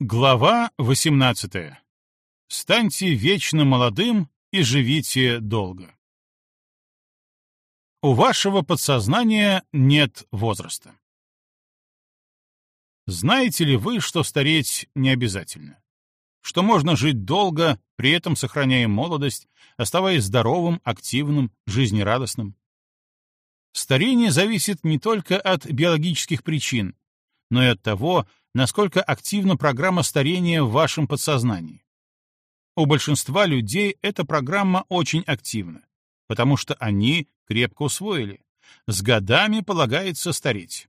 Глава 18. Станьте вечно молодым и живите долго. У вашего подсознания нет возраста. Знаете ли вы, что стареть не обязательно? Что можно жить долго, при этом сохраняя молодость, оставаясь здоровым, активным, жизнерадостным? Старение зависит не только от биологических причин, но и от того, насколько активна программа старения в вашем подсознании. У большинства людей эта программа очень активна, потому что они крепко усвоили. С годами полагается стареть.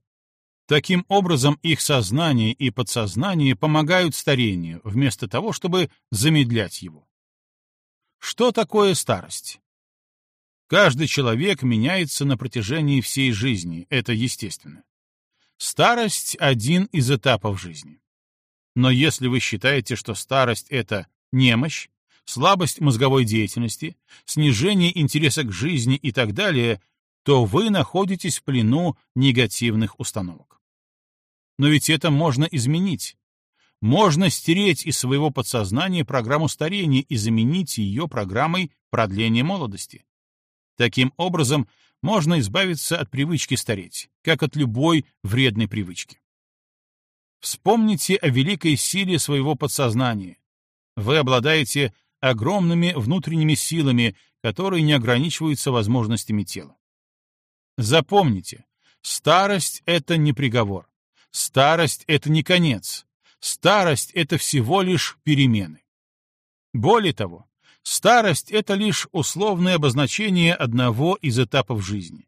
Таким образом, их сознание и подсознание помогают старению, вместо того, чтобы замедлять его. Что такое старость? Каждый человек меняется на протяжении всей жизни, это естественно. Старость — один из этапов жизни. Но если вы считаете, что старость — это немощь, слабость мозговой деятельности, снижение интереса к жизни и так далее, то вы находитесь в плену негативных установок. Но ведь это можно изменить. Можно стереть из своего подсознания программу старения и заменить ее программой продления молодости. Таким образом, можно избавиться от привычки стареть, как от любой вредной привычки. Вспомните о великой силе своего подсознания. Вы обладаете огромными внутренними силами, которые не ограничиваются возможностями тела. Запомните, старость — это не приговор. Старость — это не конец. Старость — это всего лишь перемены. Более того, Старость — это лишь условное обозначение одного из этапов жизни.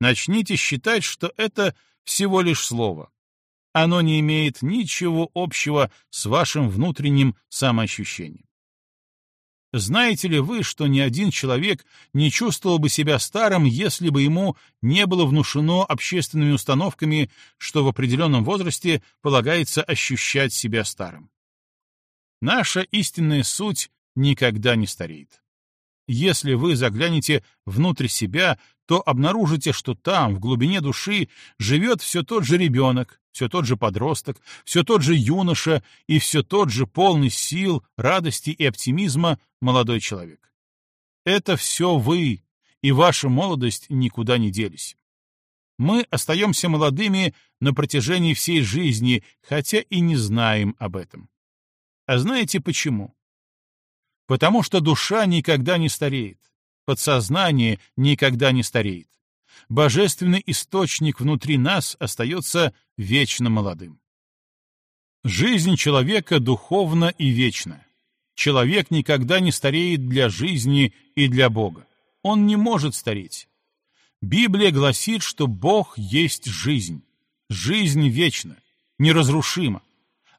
Начните считать, что это всего лишь слово. Оно не имеет ничего общего с вашим внутренним самоощущением. Знаете ли вы, что ни один человек не чувствовал бы себя старым, если бы ему не было внушено общественными установками, что в определенном возрасте полагается ощущать себя старым? Наша истинная суть никогда не стареет. Если вы заглянете внутрь себя, то обнаружите, что там, в глубине души, живет все тот же ребенок, все тот же подросток, все тот же юноша и все тот же полный сил, радости и оптимизма молодой человек. Это все вы, и ваша молодость никуда не делись. Мы остаемся молодыми на протяжении всей жизни, хотя и не знаем об этом. А знаете почему? Потому что душа никогда не стареет, подсознание никогда не стареет. Божественный источник внутри нас остается вечно молодым. Жизнь человека духовна и вечна. Человек никогда не стареет для жизни и для Бога. Он не может стареть. Библия гласит, что Бог есть жизнь. Жизнь вечна, неразрушима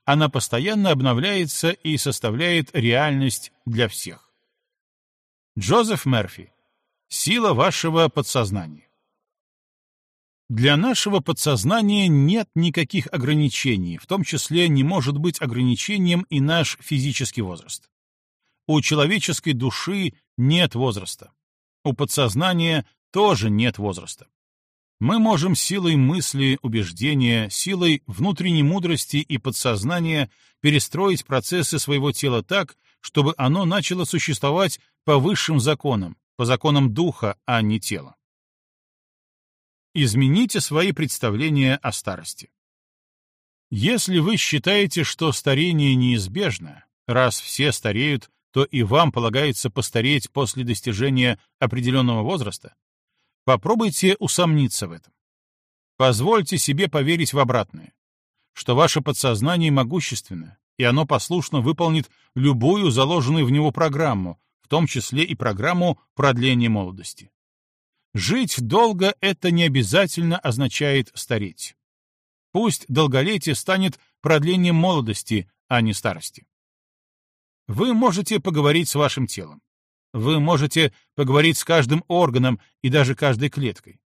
она постоянно обновляется и составляет реальность для всех. Джозеф Мерфи. Сила вашего подсознания. Для нашего подсознания нет никаких ограничений, в том числе не может быть ограничением и наш физический возраст. У человеческой души нет возраста. У подсознания тоже нет возраста. Мы можем силой мысли, убеждения, силой внутренней мудрости и подсознания перестроить процессы своего тела так, чтобы оно начало существовать по высшим законам, по законам духа, а не тела. Измените свои представления о старости. Если вы считаете, что старение неизбежно, раз все стареют, то и вам полагается постареть после достижения определенного возраста, Попробуйте усомниться в этом. Позвольте себе поверить в обратное, что ваше подсознание могущественно, и оно послушно выполнит любую заложенную в него программу, в том числе и программу продления молодости. Жить долго — это не обязательно означает стареть. Пусть долголетие станет продлением молодости, а не старости. Вы можете поговорить с вашим телом. Вы можете поговорить с каждым органом и даже каждой клеткой.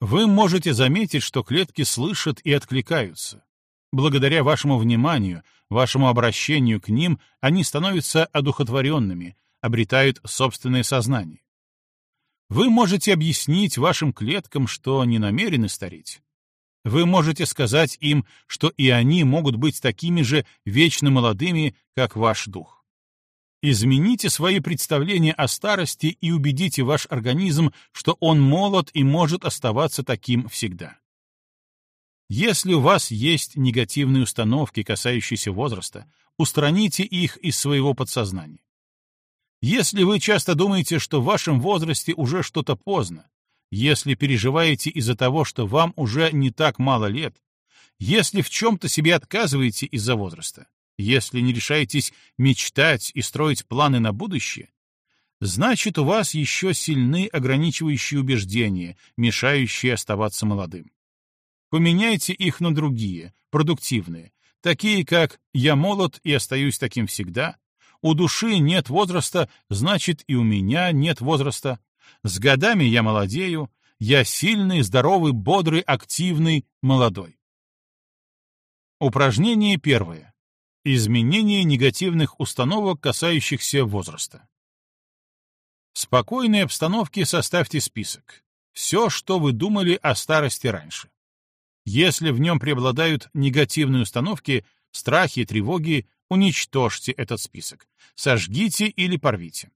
Вы можете заметить, что клетки слышат и откликаются. Благодаря вашему вниманию, вашему обращению к ним, они становятся одухотворенными, обретают собственное сознание. Вы можете объяснить вашим клеткам, что не намерены стареть. Вы можете сказать им, что и они могут быть такими же вечно молодыми, как ваш дух. Измените свои представления о старости и убедите ваш организм, что он молод и может оставаться таким всегда. Если у вас есть негативные установки, касающиеся возраста, устраните их из своего подсознания. Если вы часто думаете, что в вашем возрасте уже что-то поздно, если переживаете из-за того, что вам уже не так мало лет, если в чем-то себе отказываете из-за возраста, если не решаетесь мечтать и строить планы на будущее, значит, у вас еще сильны ограничивающие убеждения, мешающие оставаться молодым. Поменяйте их на другие, продуктивные, такие как «я молод и остаюсь таким всегда», «у души нет возраста, значит, и у меня нет возраста», «с годами я молодею», «я сильный, здоровый, бодрый, активный, молодой». Упражнение первое. Изменение негативных установок, касающихся возраста. В спокойной обстановке составьте список. Все, что вы думали о старости раньше. Если в нем преобладают негативные установки, страхи, тревоги, уничтожьте этот список, сожгите или порвите.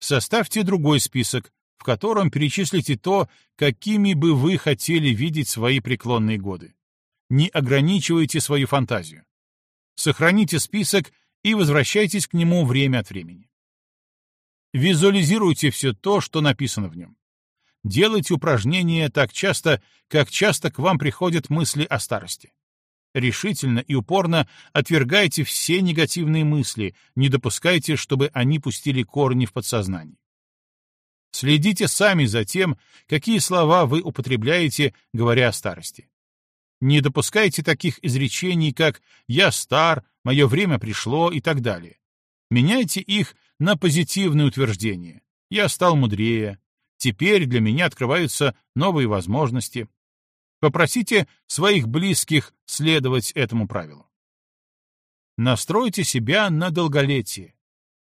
Составьте другой список, в котором перечислите то, какими бы вы хотели видеть свои преклонные годы. Не ограничивайте свою фантазию. Сохраните список и возвращайтесь к нему время от времени. Визуализируйте все то, что написано в нем. Делайте упражнения так часто, как часто к вам приходят мысли о старости. Решительно и упорно отвергайте все негативные мысли, не допускайте, чтобы они пустили корни в подсознание. Следите сами за тем, какие слова вы употребляете, говоря о старости. Не допускайте таких изречений, как «я стар», «мое время пришло» и так далее. Меняйте их на позитивные утверждения. «Я стал мудрее», Теперь для меня открываются новые возможности. Попросите своих близких следовать этому правилу. Настройте себя на долголетие.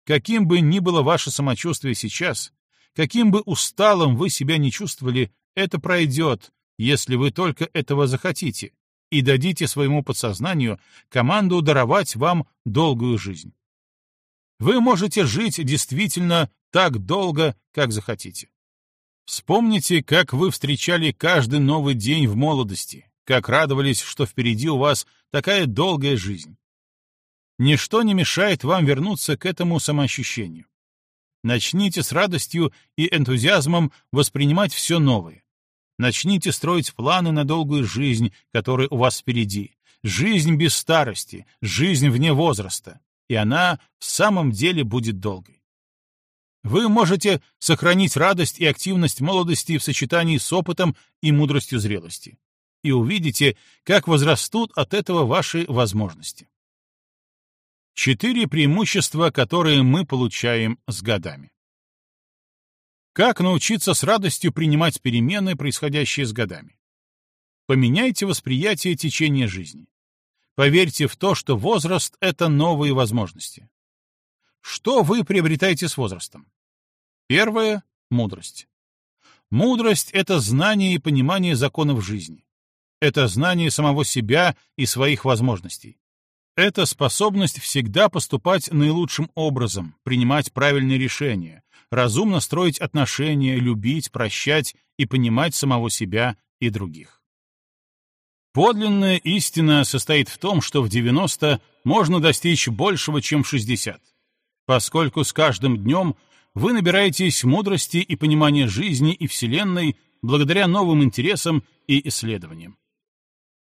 Каким бы ни было ваше самочувствие сейчас, каким бы усталым вы себя не чувствовали, это пройдет, если вы только этого захотите, и дадите своему подсознанию команду даровать вам долгую жизнь. Вы можете жить действительно так долго, как захотите. Вспомните, как вы встречали каждый новый день в молодости, как радовались, что впереди у вас такая долгая жизнь. Ничто не мешает вам вернуться к этому самоощущению. Начните с радостью и энтузиазмом воспринимать все новое. Начните строить планы на долгую жизнь, которая у вас впереди. Жизнь без старости, жизнь вне возраста. И она в самом деле будет долгой. Вы можете сохранить радость и активность молодости в сочетании с опытом и мудростью зрелости. И увидите, как возрастут от этого ваши возможности. Четыре преимущества, которые мы получаем с годами. Как научиться с радостью принимать перемены, происходящие с годами? Поменяйте восприятие течения жизни. Поверьте в то, что возраст — это новые возможности. Что вы приобретаете с возрастом? Первое — мудрость. Мудрость — это знание и понимание законов жизни. Это знание самого себя и своих возможностей. Это способность всегда поступать наилучшим образом, принимать правильные решения, разумно строить отношения, любить, прощать и понимать самого себя и других. Подлинная истина состоит в том, что в 90 можно достичь большего, чем в 60 поскольку с каждым днем вы набираетесь мудрости и понимания жизни и Вселенной благодаря новым интересам и исследованиям.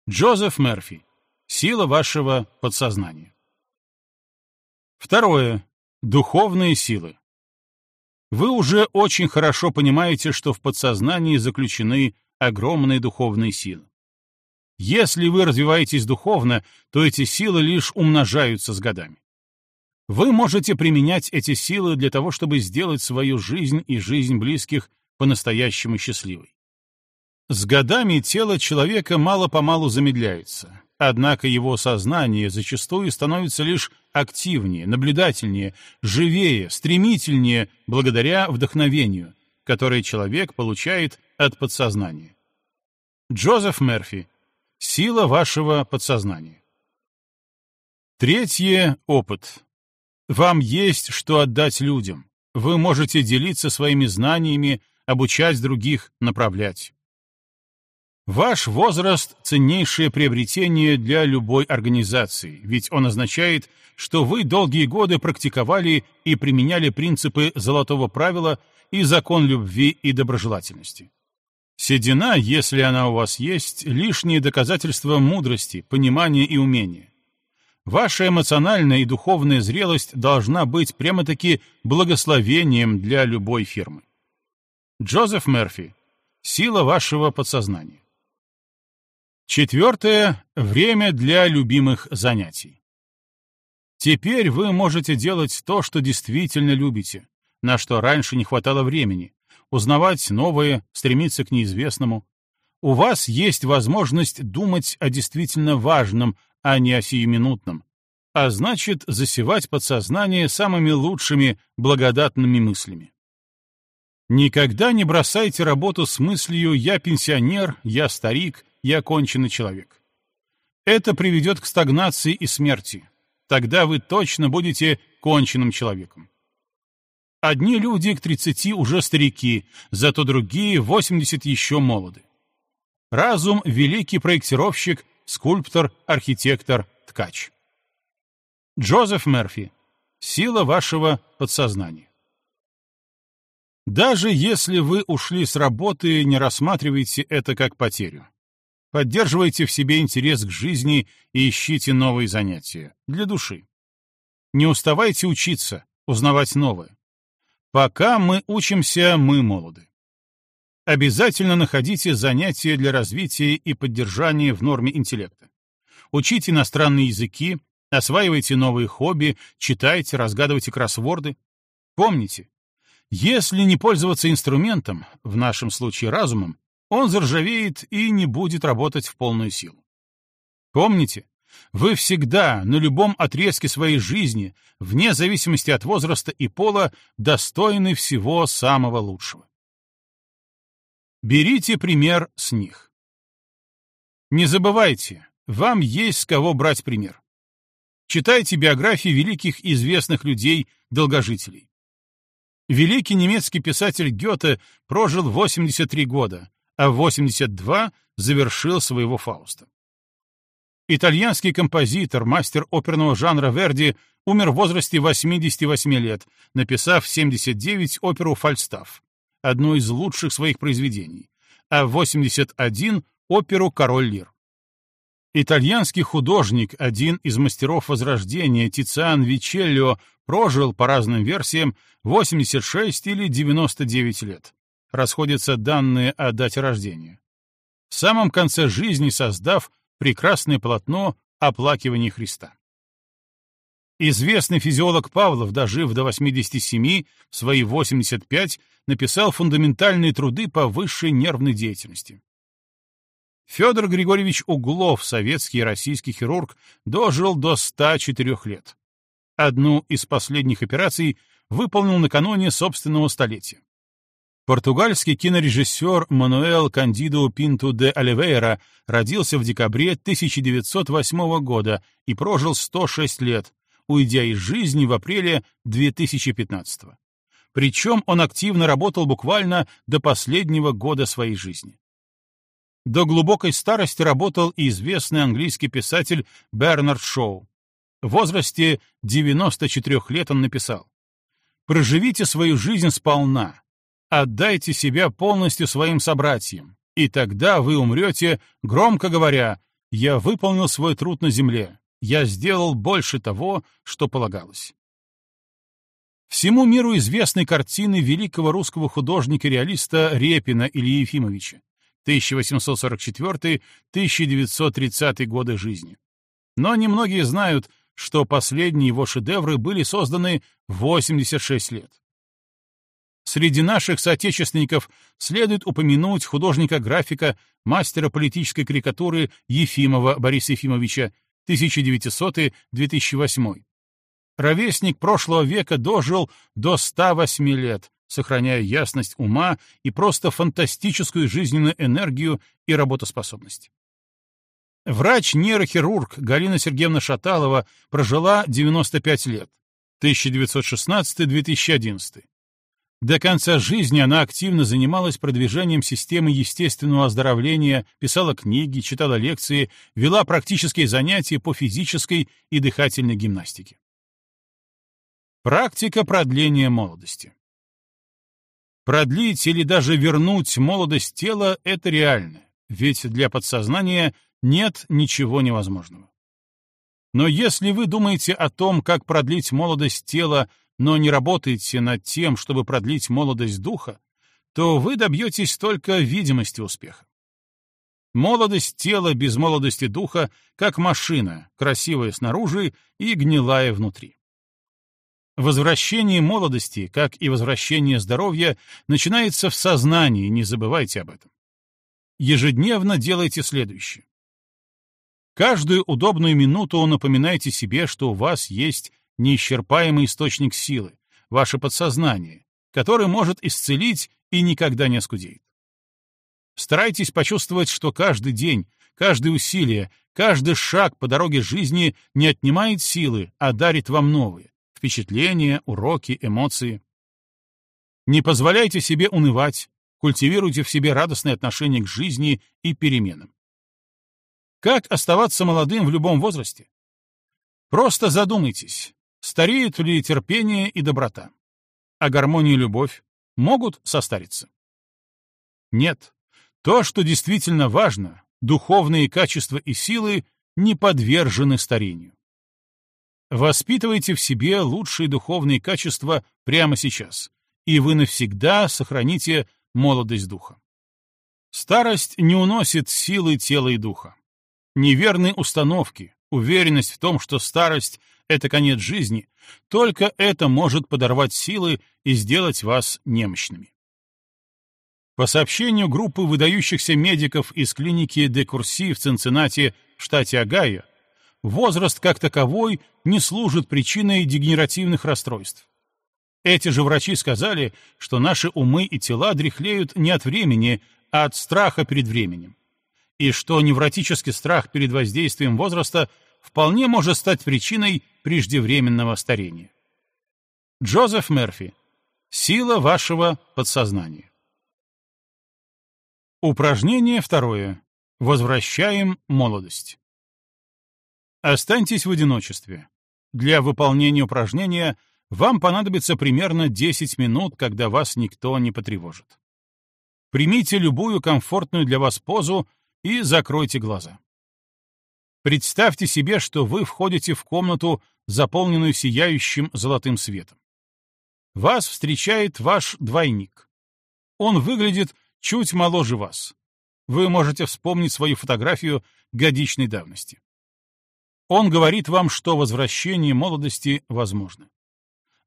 Джозеф Мерфи. Сила вашего подсознания. Второе. Духовные силы. Вы уже очень хорошо понимаете, что в подсознании заключены огромные духовные силы. Если вы развиваетесь духовно, то эти силы лишь умножаются с годами. Вы можете применять эти силы для того, чтобы сделать свою жизнь и жизнь близких по-настоящему счастливой. С годами тело человека мало-помалу замедляется, однако его сознание зачастую становится лишь активнее, наблюдательнее, живее, стремительнее благодаря вдохновению, которое человек получает от подсознания. Джозеф Мерфи. Сила вашего подсознания. Третье — опыт. Вам есть что отдать людям. Вы можете делиться своими знаниями, обучать других, направлять. Ваш возраст — ценнейшее приобретение для любой организации, ведь он означает, что вы долгие годы практиковали и применяли принципы золотого правила и закон любви и доброжелательности. Седина, если она у вас есть, лишние доказательства мудрости, понимания и умения. Ваша эмоциональная и духовная зрелость должна быть прямо-таки благословением для любой фирмы. Джозеф Мерфи. Сила вашего подсознания. Четвертое — время для любимых занятий. Теперь вы можете делать то, что действительно любите, на что раньше не хватало времени, узнавать новое, стремиться к неизвестному. У вас есть возможность думать о действительно важном, а не о сиюминутном, а значит, засевать подсознание самыми лучшими, благодатными мыслями. Никогда не бросайте работу с мыслью «я пенсионер», «я старик», я конченый человек. Это приведет к стагнации и смерти. Тогда вы точно будете конченным человеком. Одни люди к 30 уже старики, зато другие 80 еще молоды. Разум — великий проектировщик, скульптор, архитектор, ткач. Джозеф Мерфи. Сила вашего подсознания. Даже если вы ушли с работы, не рассматривайте это как потерю. Поддерживайте в себе интерес к жизни и ищите новые занятия для души. Не уставайте учиться, узнавать новое. Пока мы учимся, мы молоды. Обязательно находите занятия для развития и поддержания в норме интеллекта. Учите иностранные языки, осваивайте новые хобби, читайте, разгадывайте кроссворды. Помните, если не пользоваться инструментом, в нашем случае разумом, он заржавеет и не будет работать в полную силу. Помните, вы всегда, на любом отрезке своей жизни, вне зависимости от возраста и пола, достойны всего самого лучшего. Берите пример с них. Не забывайте, вам есть с кого брать пример. Читайте биографии великих известных людей, долгожителей. Великий немецкий писатель Гёте прожил 83 года, а в 82 завершил своего Фауста. Итальянский композитор, мастер оперного жанра Верди, умер в возрасте 88 лет, написав в 79 оперу «Фальстаф», одну из лучших своих произведений, а в 81 — оперу «Король Лир». Итальянский художник, один из мастеров Возрождения, Тициан Вичеллио, прожил, по разным версиям, 86 или 99 лет расходятся данные о дате рождения. В самом конце жизни создав прекрасное полотно оплакивания Христа. Известный физиолог Павлов, дожив до 87, в свои 85, написал фундаментальные труды по высшей нервной деятельности. Федор Григорьевич Углов, советский и российский хирург, дожил до 104 лет. Одну из последних операций выполнил накануне собственного столетия. Португальский кинорежиссер Мануэл Кандидо Пинту де Оливейра родился в декабре 1908 года и прожил 106 лет, уйдя из жизни в апреле 2015 Причем он активно работал буквально до последнего года своей жизни. До глубокой старости работал и известный английский писатель Бернард Шоу. В возрасте 94 лет он написал «Проживите свою жизнь сполна, Отдайте себя полностью своим собратьям, и тогда вы умрете, громко говоря, «Я выполнил свой труд на земле, я сделал больше того, что полагалось». Всему миру известны картины великого русского художника-реалиста Репина Ильи Ефимовича 1844-1930 годы жизни. Но немногие знают, что последние его шедевры были созданы в 86 лет. Среди наших соотечественников следует упомянуть художника-графика, мастера политической карикатуры Ефимова Бориса Ефимовича 1900-2008. Ровесник прошлого века дожил до 108 лет, сохраняя ясность ума и просто фантастическую жизненную энергию и работоспособность. Врач-нейрохирург Галина Сергеевна Шаталова прожила 95 лет, 1916-2011. До конца жизни она активно занималась продвижением системы естественного оздоровления, писала книги, читала лекции, вела практические занятия по физической и дыхательной гимнастике. Практика продления молодости. Продлить или даже вернуть молодость тела — это реально, ведь для подсознания нет ничего невозможного. Но если вы думаете о том, как продлить молодость тела, но не работаете над тем, чтобы продлить молодость духа, то вы добьетесь только видимости успеха. Молодость тела без молодости духа, как машина, красивая снаружи и гнилая внутри. Возвращение молодости, как и возвращение здоровья, начинается в сознании, не забывайте об этом. Ежедневно делайте следующее. Каждую удобную минуту напоминайте себе, что у вас есть неисчерпаемый источник силы, ваше подсознание, который может исцелить и никогда не оскудеет. Старайтесь почувствовать, что каждый день, каждое усилие, каждый шаг по дороге жизни не отнимает силы, а дарит вам новые, впечатления, уроки, эмоции. Не позволяйте себе унывать, культивируйте в себе радостное отношение к жизни и переменам. Как оставаться молодым в любом возрасте? Просто задумайтесь, стареют ли терпение и доброта, а гармония и любовь могут состариться? Нет. То, что действительно важно, духовные качества и силы не подвержены старению. Воспитывайте в себе лучшие духовные качества прямо сейчас, и вы навсегда сохраните молодость духа. Старость не уносит силы тела и духа. Неверные установки, уверенность в том, что старость — это конец жизни, только это может подорвать силы и сделать вас немощными. По сообщению группы выдающихся медиков из клиники Де Курси в Цинциннати штате Огайо, возраст как таковой не служит причиной дегенеративных расстройств. Эти же врачи сказали, что наши умы и тела дряхлеют не от времени, а от страха перед временем. И что невротический страх перед воздействием возраста вполне может стать причиной преждевременного старения. Джозеф Мерфи. Сила вашего подсознания. Упражнение второе. Возвращаем молодость. Останьтесь в одиночестве. Для выполнения упражнения вам понадобится примерно 10 минут, когда вас никто не потревожит. Примите любую комфортную для вас позу и закройте глаза. Представьте себе, что вы входите в комнату, заполненную сияющим золотым светом. Вас встречает ваш двойник. Он выглядит чуть моложе вас. Вы можете вспомнить свою фотографию годичной давности. Он говорит вам, что возвращение молодости возможно.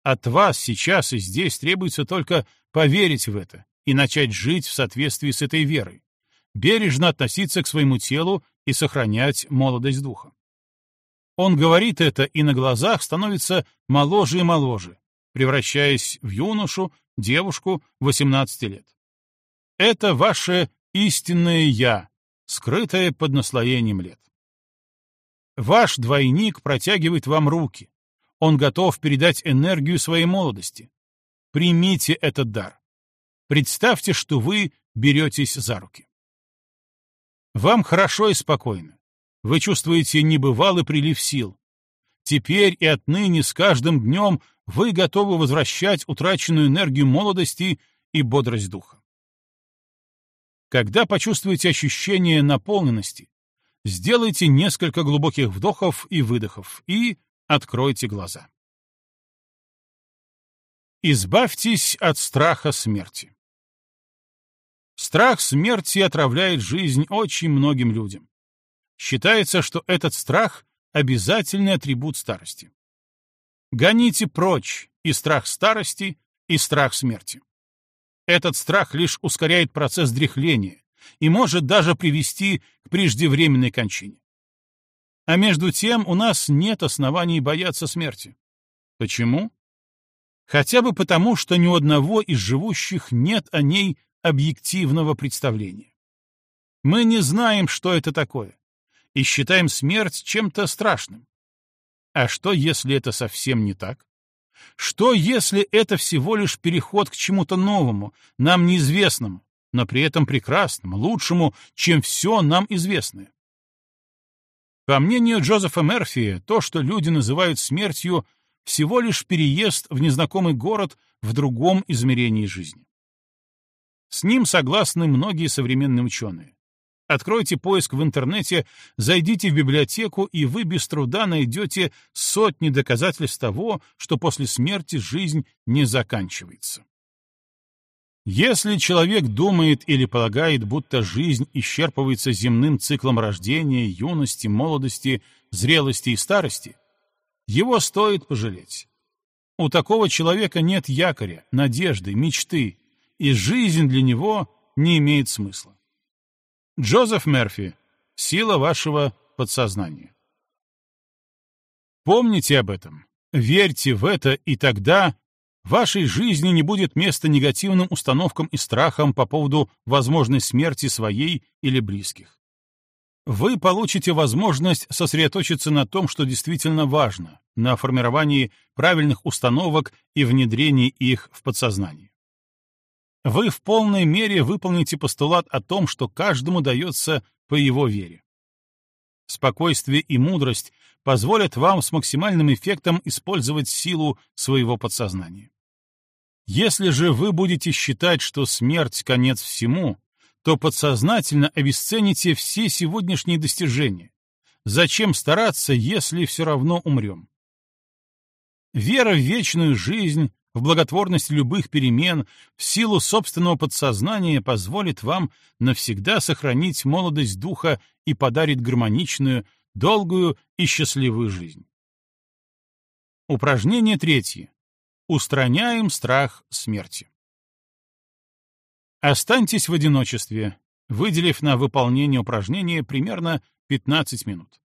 От вас сейчас и здесь требуется только поверить в это и начать жить в соответствии с этой верой, бережно относиться к своему телу и сохранять молодость духа. Он говорит это и на глазах становится моложе и моложе, превращаясь в юношу, девушку 18 лет. Это ваше истинное «я», скрытое под наслоением лет. Ваш двойник протягивает вам руки. Он готов передать энергию своей молодости. Примите этот дар. Представьте, что вы беретесь за руки. Вам хорошо и спокойно. Вы чувствуете небывалый прилив сил. Теперь и отныне с каждым днем вы готовы возвращать утраченную энергию молодости и бодрость духа. Когда почувствуете ощущение наполненности, сделайте несколько глубоких вдохов и выдохов и откройте глаза. Избавьтесь от страха смерти. Страх смерти отравляет жизнь очень многим людям. Считается, что этот страх — обязательный атрибут старости. Гоните прочь и страх старости, и страх смерти. Этот страх лишь ускоряет процесс дряхления, и может даже привести к преждевременной кончине. А между тем у нас нет оснований бояться смерти. Почему? Хотя бы потому, что ни у одного из живущих нет о ней объективного представления. Мы не знаем, что это такое, и считаем смерть чем-то страшным. А что, если это совсем не так? Что, если это всего лишь переход к чему-то новому, нам неизвестному, но при этом прекрасному, лучшему, чем все нам известное? По мнению Джозефа Мерфи, то, что люди называют смертью, всего лишь переезд в незнакомый город в другом измерении жизни. С ним согласны многие современные ученые. Откройте поиск в интернете, зайдите в библиотеку, и вы без труда найдете сотни доказательств того, что после смерти жизнь не заканчивается. Если человек думает или полагает, будто жизнь исчерпывается земным циклом рождения, юности, молодости, зрелости и старости, его стоит пожалеть. У такого человека нет якоря, надежды, мечты, и жизнь для него не имеет смысла. Джозеф Мерфи. Сила вашего подсознания. Помните об этом. Верьте в это, и тогда в вашей жизни не будет места негативным установкам и страхам по поводу возможной смерти своей или близких. Вы получите возможность сосредоточиться на том, что действительно важно, на формировании правильных установок и внедрении их в подсознание вы в полной мере выполните постулат о том, что каждому дается по его вере. Спокойствие и мудрость позволят вам с максимальным эффектом использовать силу своего подсознания. Если же вы будете считать, что смерть — конец всему, то подсознательно обесцените все сегодняшние достижения. Зачем стараться, если все равно умрем? Вера в вечную жизнь в благотворность любых перемен, в силу собственного подсознания позволит вам навсегда сохранить молодость духа и подарит гармоничную, долгую и счастливую жизнь. Упражнение третье. Устраняем страх смерти. Останьтесь в одиночестве, выделив на выполнение упражнения примерно 15 минут.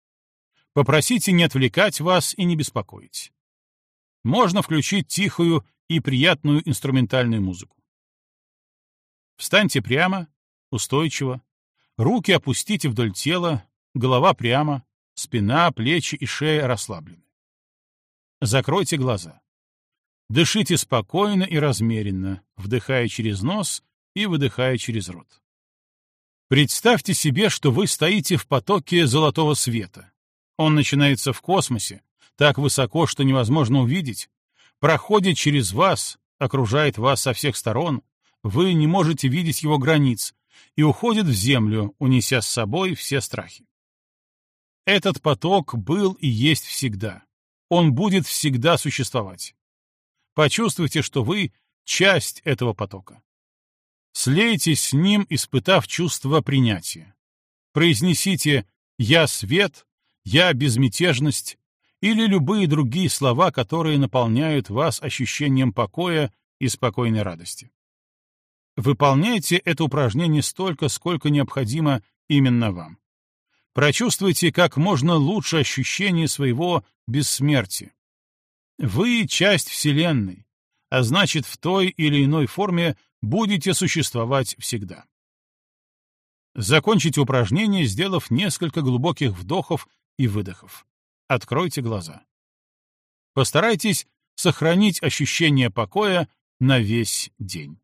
Попросите не отвлекать вас и не беспокоить. Можно включить тихую и приятную инструментальную музыку. Встаньте прямо, устойчиво, руки опустите вдоль тела, голова прямо, спина, плечи и шея расслаблены. Закройте глаза. Дышите спокойно и размеренно, вдыхая через нос и выдыхая через рот. Представьте себе, что вы стоите в потоке золотого света. Он начинается в космосе, так высоко, что невозможно увидеть, проходит через вас, окружает вас со всех сторон, вы не можете видеть его границ, и уходит в землю, унеся с собой все страхи. Этот поток был и есть всегда. Он будет всегда существовать. Почувствуйте, что вы — часть этого потока. Слейтесь с ним, испытав чувство принятия. Произнесите «Я свет», «Я безмятежность», или любые другие слова, которые наполняют вас ощущением покоя и спокойной радости. Выполняйте это упражнение столько, сколько необходимо именно вам. Прочувствуйте как можно лучше ощущение своего бессмертия. Вы — часть Вселенной, а значит, в той или иной форме будете существовать всегда. Закончите упражнение, сделав несколько глубоких вдохов и выдохов откройте глаза. Постарайтесь сохранить ощущение покоя на весь день.